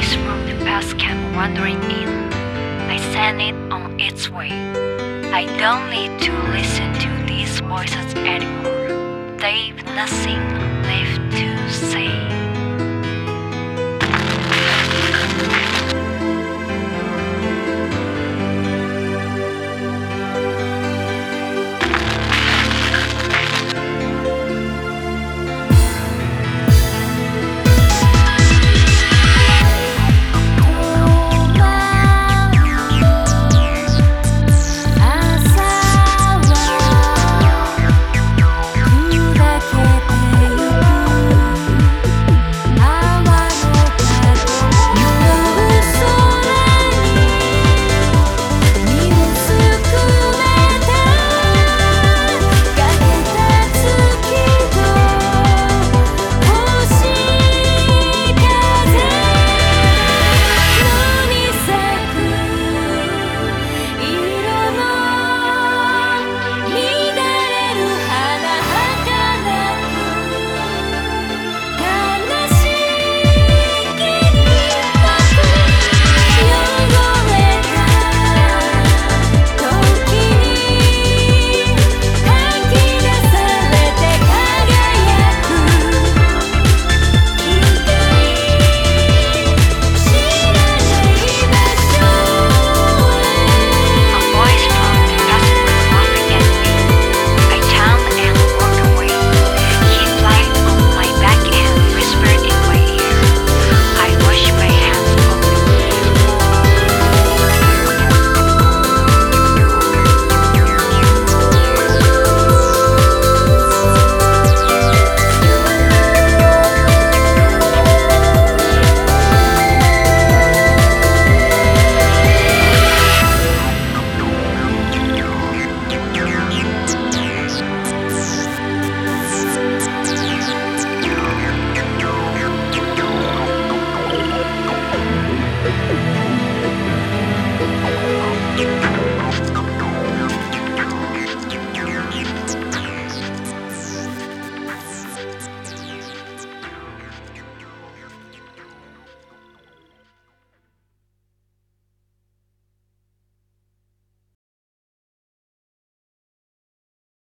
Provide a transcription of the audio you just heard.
voice from the past came wandering in. I sent it on its way. I don't need to listen to these voices anymore. They've nothing left to say.